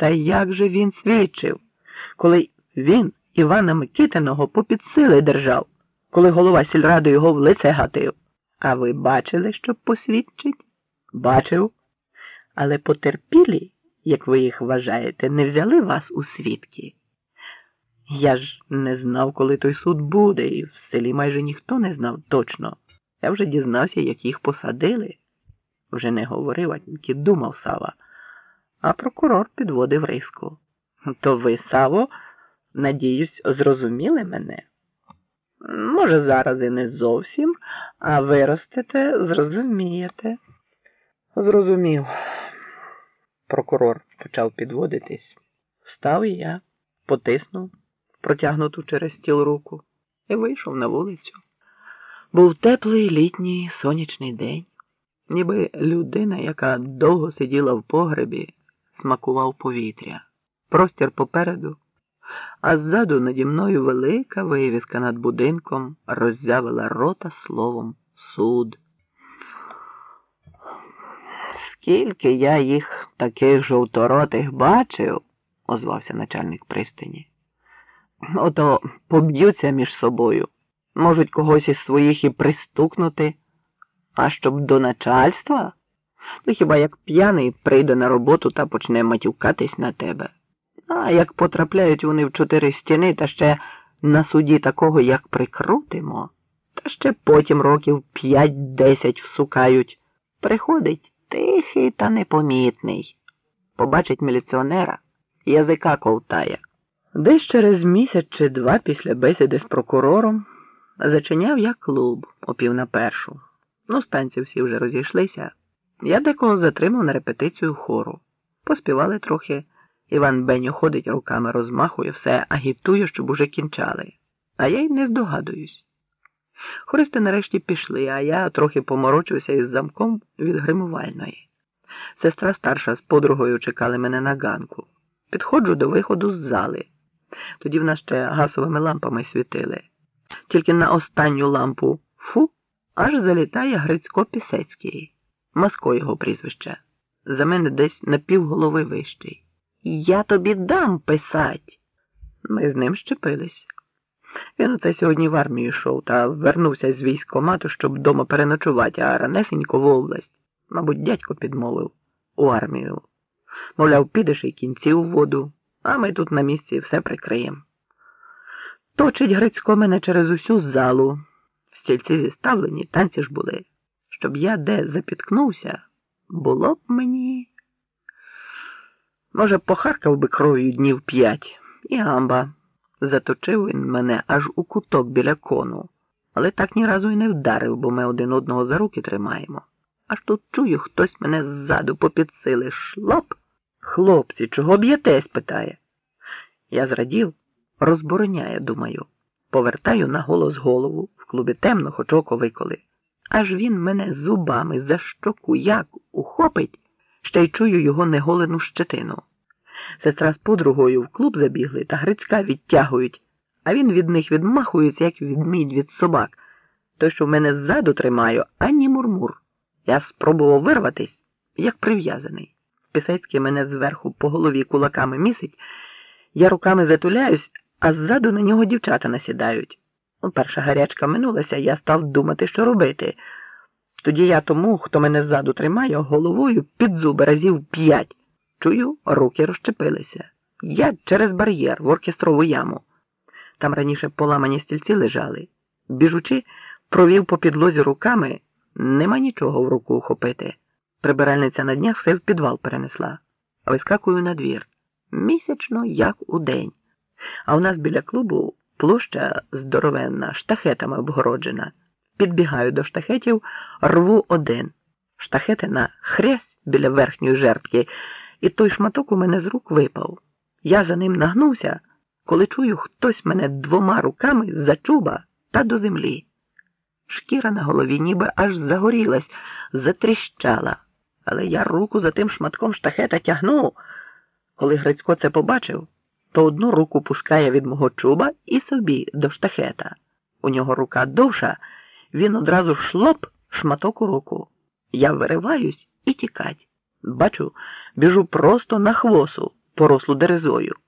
Та як же він свідчив, коли він Івана Микитиного попід сили держав, коли голова сільради його в лице гатив? А ви бачили, що посвідчить? Бачив. Але потерпілі, як ви їх вважаєте, не взяли вас у свідки. Я ж не знав, коли той суд буде, і в селі майже ніхто не знав точно. Я вже дізнався, як їх посадили. Вже не говорив, а тільки думав Сава. А прокурор підводив риску. То ви, Саво, надіюсь, зрозуміли мене? Може, зараз і не зовсім, а виростете, зрозумієте. Зрозумів. Прокурор почав підводитись. Встав і я, потиснув протягнуту через стіл руку і вийшов на вулицю. Був теплий літній сонячний день, ніби людина, яка довго сиділа в погребі, смакував повітря, простір попереду, а ззаду наді мною велика вивіска над будинком роззявила рота словом суд. Скільки я їх таких жовторотих бачив, озвався начальник пристані. Ото поб'ються між собою, можуть когось із своїх і пристукнути, а щоб до начальства, то хіба як п'яний прийде на роботу та почне матюкатись на тебе. А як потрапляють вони в чотири стіни та ще на суді такого, як прикрутимо, та ще потім років п'ять-десять всукають, приходить тихий та непомітний. Побачить міліціонера, язика ковтає. Десь через місяць чи два після бесіди з прокурором зачиняв я клуб о пів на першу. Ну, станці всі вже розійшлися. Я декого затримав на репетицію хору. Поспівали трохи. Іван Беню ходить руками, розмахує, все агітує, щоб уже кінчали. А я й не здогадуюсь. Хористи нарешті пішли, а я трохи поморочився із замком від гримувальної. Сестра старша з подругою чекали мене на ганку. Підходжу до виходу з зали. Тоді в нас ще газовими лампами світили. Тільки на останню лампу фу, аж залітає Грицько Пісецький. Маско його прізвище. За мене десь на півголови вищий. Я тобі дам писать. Ми з ним щепились. Він оце сьогодні в армію йшов та вернувся з військомату, щоб вдома переночувати, а ранесенько в область. Мабуть, дядько підмовив у армію. Мовляв, підеш і кінці у воду, а ми тут на місці все прикриємо. Точить Грицько мене через усю залу. Стільці зіставлені, танці ж були. Щоб я де запіткнувся, було б мені. Може, похаркав би кров'ю днів п'ять, і амба. Заточив він мене аж у куток біля кону, але так ні разу й не вдарив, бо ми один одного за руки тримаємо. Аж тут чую, хтось мене ззаду попід сили шлоп. Хлопці, чого б'єтесь? питає. Я зрадів, розбороняє, думаю. Повертаю на голос голову, в клубі темно, хоч око виколи. Аж він мене зубами за щоку як ухопить, ще й чую його неголену щетину. Сестра з подругою в клуб забігли та Грицька відтягують, а він від них відмахується, як відмідь від собак. Той, що в мене ззаду тримаю, ані мурмур. Я спробував вирватись, як прив'язаний. Пісецький мене зверху по голові кулаками місить, я руками затуляюсь, а ззаду на нього дівчата насідають. Ну, перша гарячка минулася, я став думати, що робити. Тоді я тому, хто мене ззаду тримає, головою під зуби разів п'ять. Чую, руки розчепилися. Я через бар'єр в оркестрову яму. Там раніше поламані стільці лежали. Біжучи, провів по підлозі руками, нема нічого в руку ухопити. Прибиральниця на днях все в підвал перенесла, вискакую на двір. Місячно, як у день. А у нас біля клубу площа здоровенна, штахетами обгороджена. Підбігаю до штахетів, рву один. Штахети на хрест біля верхньої жертки, і той шматок у мене з рук випав. Я за ним нагнувся, коли чую, хтось мене двома руками за чуба та до землі. Шкіра на голові ніби аж загорілась, затріщала, але я руку за тим шматком штахета тягнув. Коли Грицько це побачив, то одну руку пускає від мого чуба і собі до штахета. У нього рука довша, він одразу шлоп шматок у руку. Я вириваюсь і тікать. Бачу, біжу просто на хвосу. порослу дерезою.